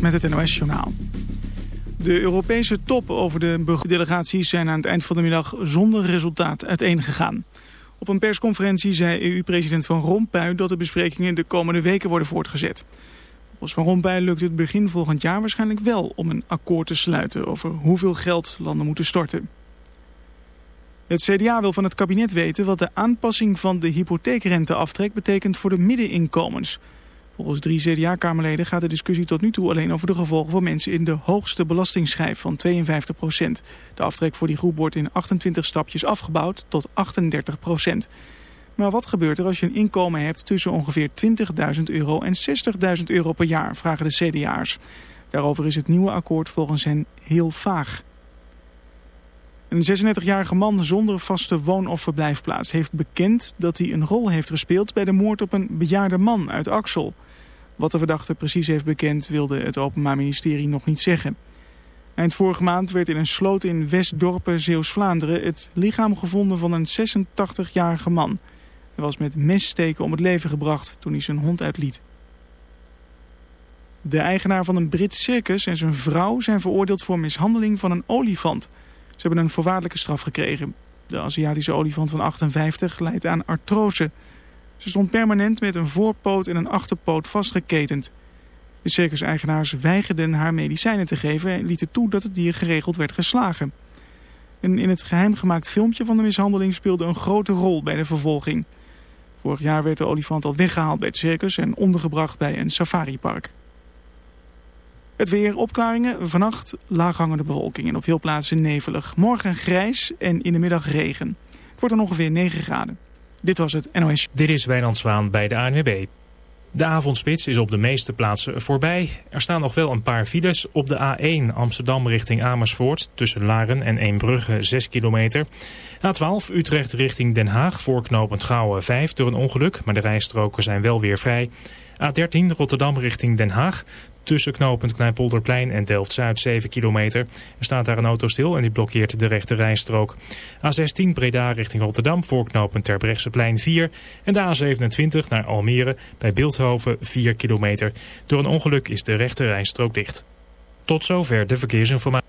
Met het NOS Journaal. De Europese top over de delegaties zijn aan het eind van de middag zonder resultaat uiteengegaan. Op een persconferentie zei EU-president Van Rompuy dat de besprekingen de komende weken worden voortgezet. Volgens Van Rompuy lukt het begin volgend jaar waarschijnlijk wel om een akkoord te sluiten over hoeveel geld landen moeten storten. Het CDA wil van het kabinet weten wat de aanpassing van de hypotheekrenteaftrek betekent voor de middeninkomens. Volgens drie CDA-kamerleden gaat de discussie tot nu toe alleen over de gevolgen voor mensen in de hoogste belastingschijf van 52 procent. De aftrek voor die groep wordt in 28 stapjes afgebouwd tot 38 procent. Maar wat gebeurt er als je een inkomen hebt tussen ongeveer 20.000 euro en 60.000 euro per jaar, vragen de CDA'ers. Daarover is het nieuwe akkoord volgens hen heel vaag. Een 36-jarige man zonder vaste woon- of verblijfplaats heeft bekend dat hij een rol heeft gespeeld bij de moord op een bejaarde man uit Axel. Wat de verdachte precies heeft bekend wilde het Openbaar Ministerie nog niet zeggen. Eind vorige maand werd in een sloot in Westdorpen, Zeeuws-Vlaanderen, het lichaam gevonden van een 86-jarige man. Hij was met messteken om het leven gebracht toen hij zijn hond uitliet. De eigenaar van een Brits circus en zijn vrouw zijn veroordeeld voor mishandeling van een olifant. Ze hebben een voorwaardelijke straf gekregen. De Aziatische olifant van 58 leidt aan artrose. Ze stond permanent met een voorpoot en een achterpoot vastgeketend. De circus-eigenaars weigerden haar medicijnen te geven en lieten toe dat het dier geregeld werd geslagen. En in het geheim gemaakt filmpje van de mishandeling speelde een grote rol bij de vervolging. Vorig jaar werd de olifant al weggehaald bij het circus en ondergebracht bij een safaripark. Het weer, opklaringen, vannacht laaghangende bewolking en op veel plaatsen nevelig. Morgen grijs en in de middag regen. Het wordt dan ongeveer 9 graden. Dit was het NOS. Dit is Wijnand Zwaan bij de ANWB. De avondspits is op de meeste plaatsen voorbij. Er staan nog wel een paar files op de A1 Amsterdam richting Amersfoort... tussen Laren en Eembrugge 6 kilometer. A12 Utrecht richting Den Haag voorknopend Gouwen 5 door een ongeluk... maar de rijstroken zijn wel weer vrij. A13 Rotterdam richting Den Haag. Tussen knooppunt Knijpolderplein en Delft-Zuid 7 kilometer. Er staat daar een auto stil en die blokkeert de rechte rijstrook. A16 Breda richting Rotterdam voor knooppunt Terbrechtseplein 4. En de A27 naar Almere bij Beeldhoven 4 kilometer. Door een ongeluk is de rechte rijstrook dicht. Tot zover de verkeersinformatie.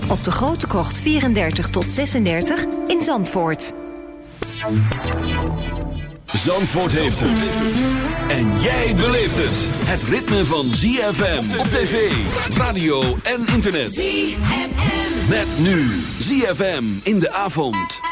op de Grote Krocht 34 tot 36 in Zandvoort. Zandvoort heeft het. En jij beleeft het. Het ritme van ZFM op tv, radio en internet. ZFM. Met nu ZFM in de avond.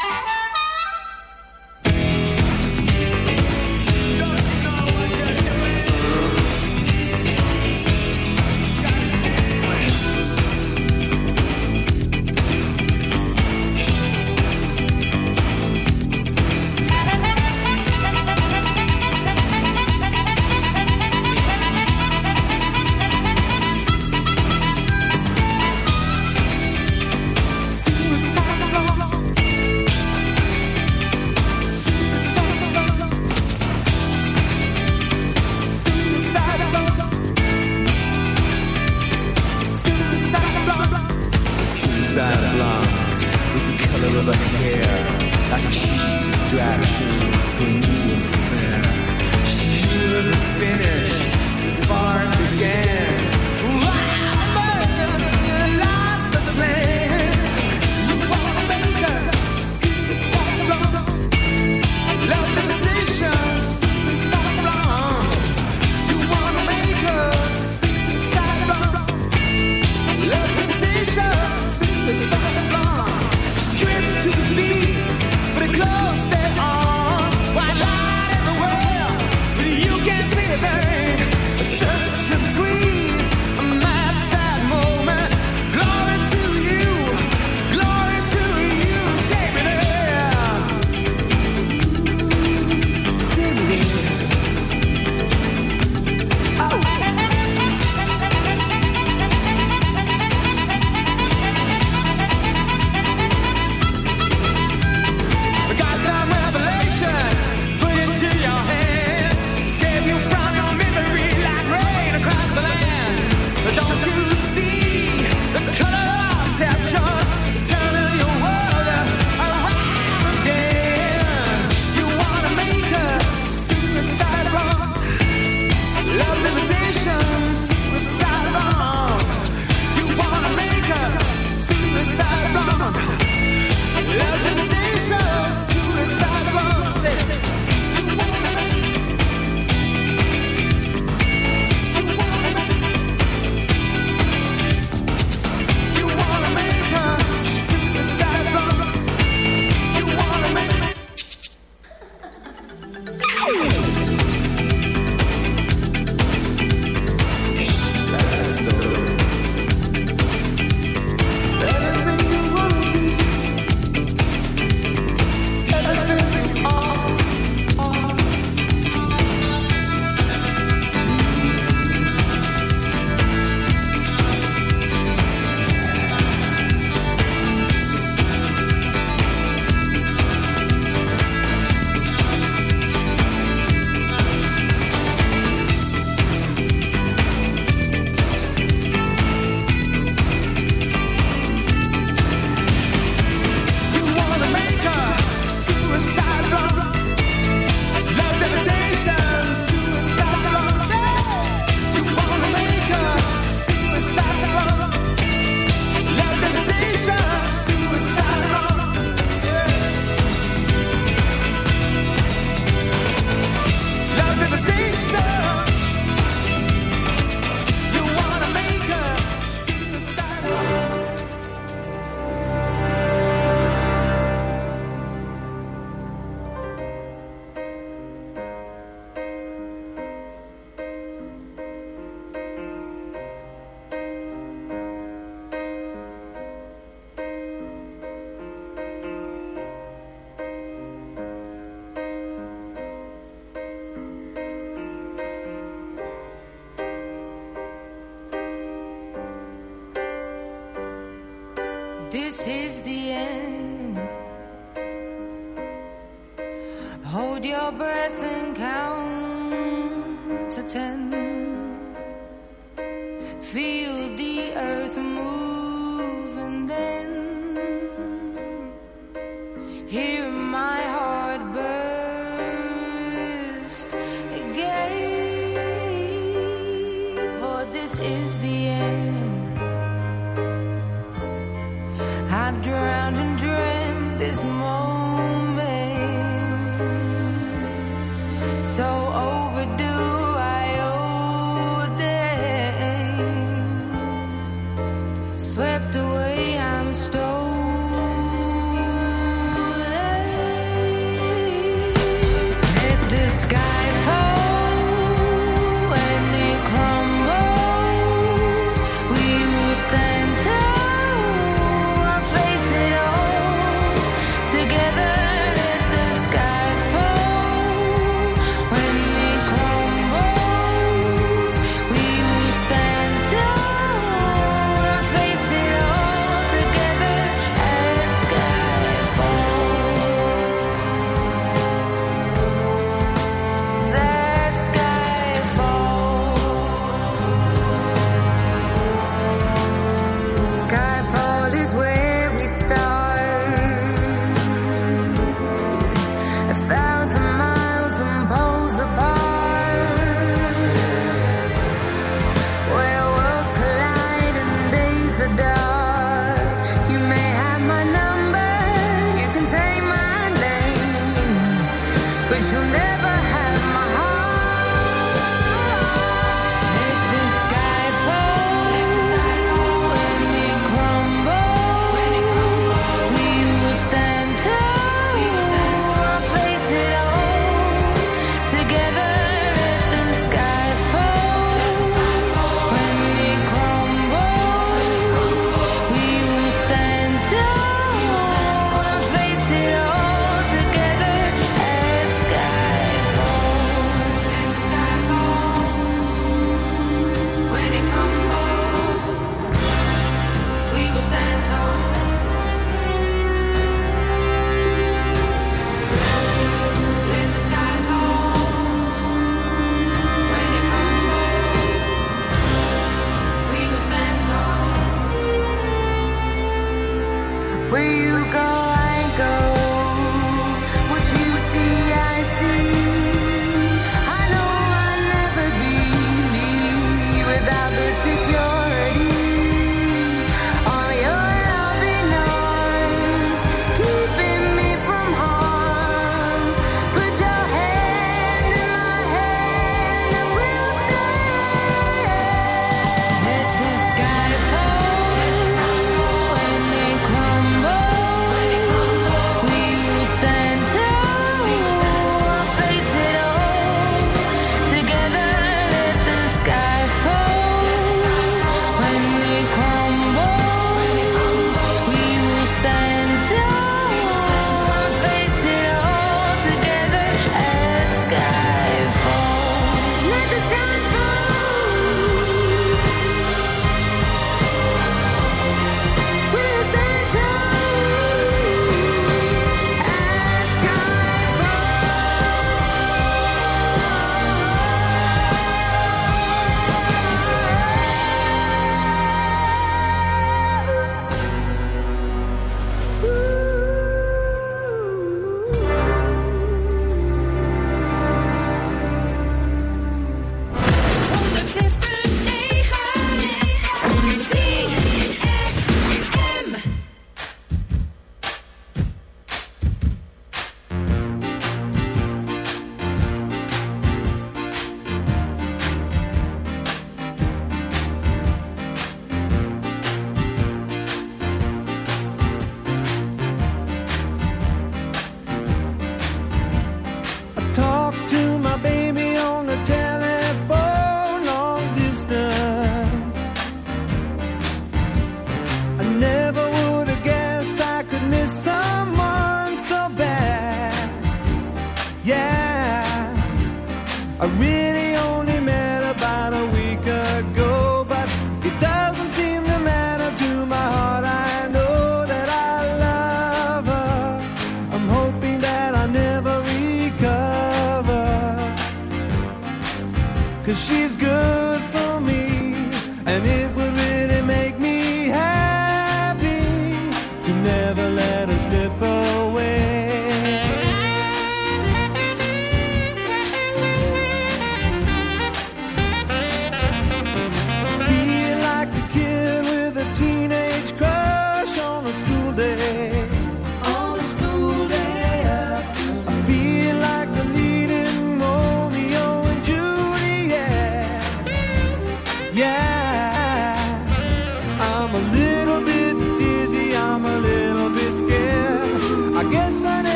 Where you go,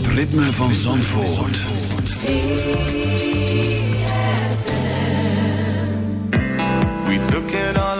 Het ritme van Zandvoort. We took it all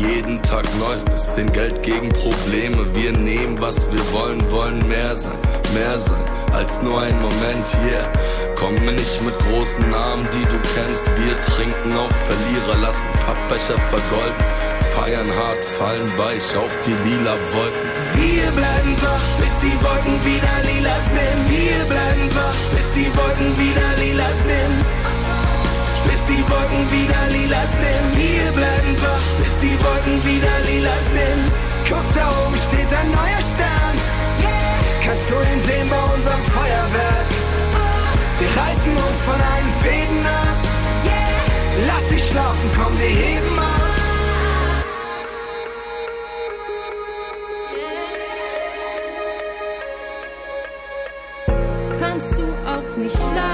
Jeden Tag neu, es sind Geld gegen Probleme. Wir nehmen, was wir wollen, wollen mehr sein, mehr sein als nur ein Moment, yeah. Komm mir nicht mit großen Namen, die du kennst. Wir trinken auf Verlierer, lassen Pappbecher vergolden. Feiern hart, fallen weich auf die lila Wolken. Wir bleiben wach, Wolken wieder lila sind. Guck, da oben steht ein neuer Stern. Kannst du ihn sehen bei unserem Feuerwerk? Wir reißen uns von allen Fäden ab. Lass dich schlafen, komm, wir heben ab. Kannst du auch nicht schlafen?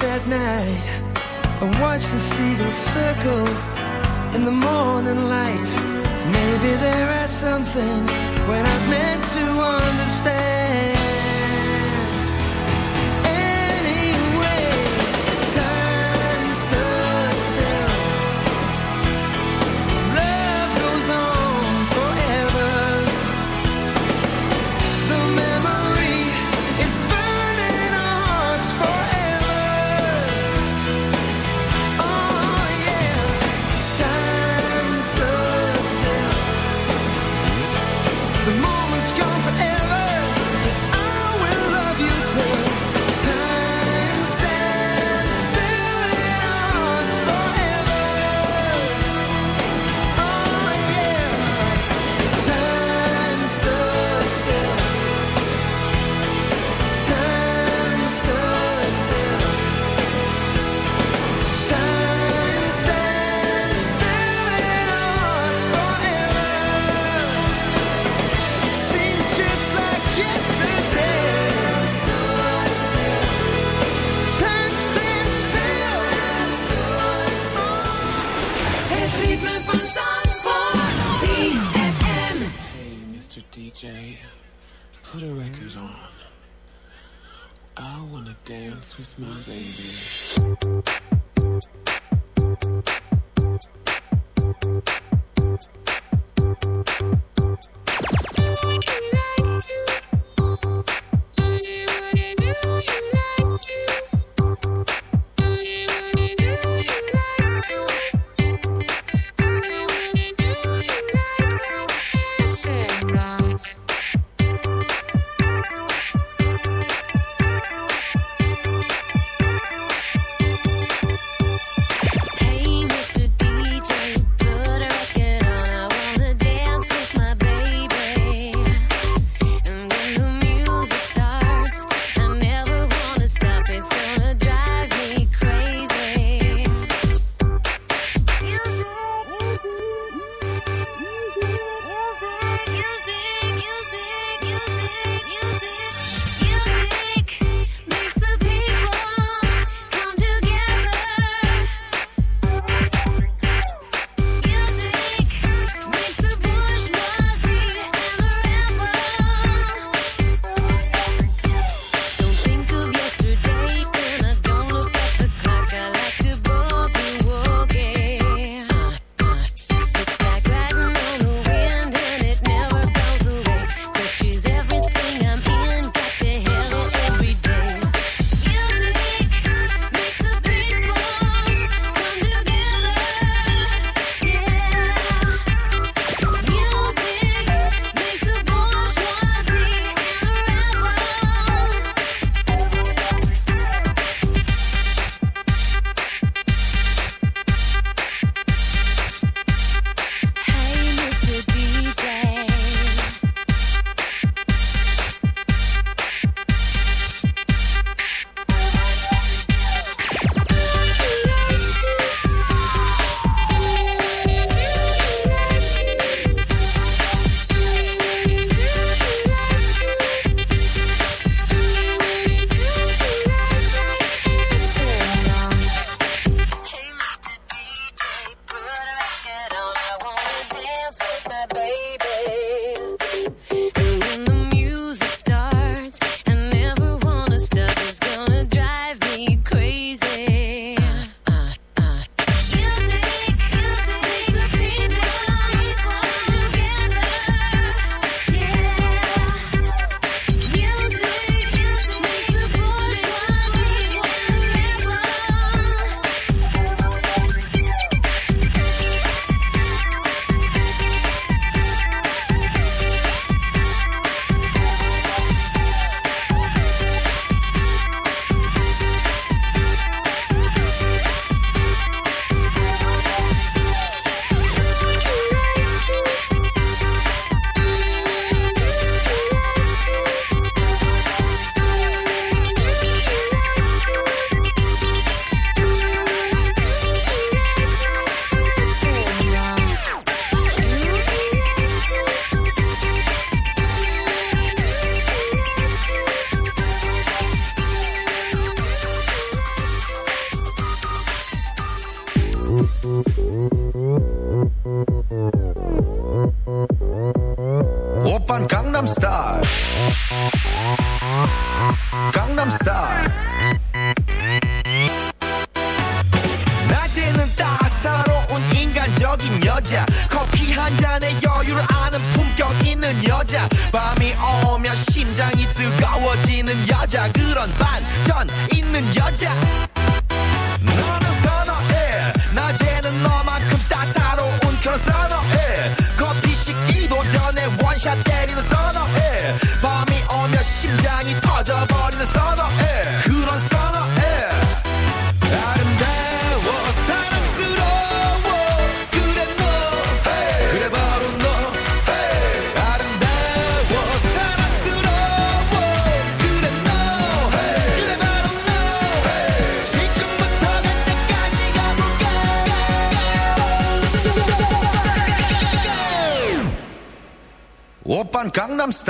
That night I watched the seagulls circle in the morning light. Maybe there are some things we're not meant to understand.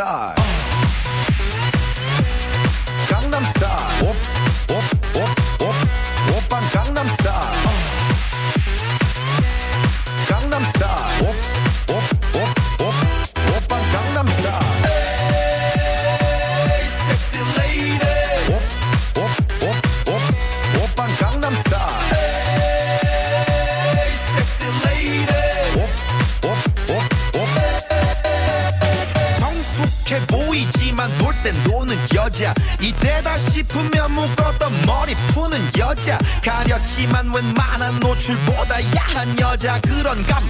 star. 출보다 야한 여자 그런 감.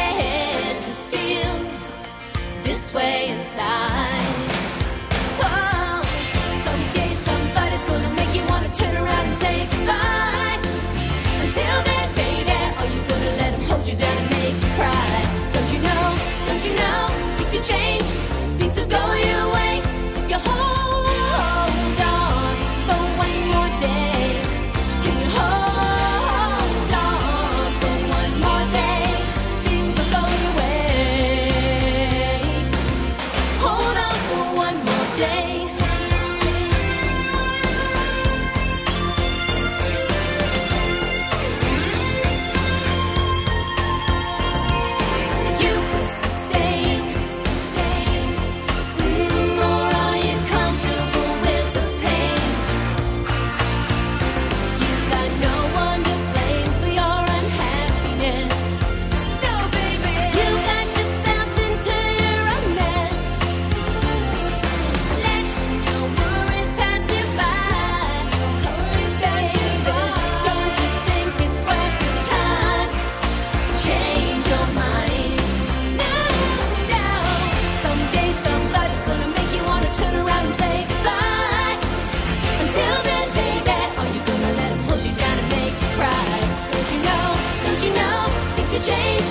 change.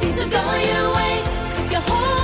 Things are going your way. Your whole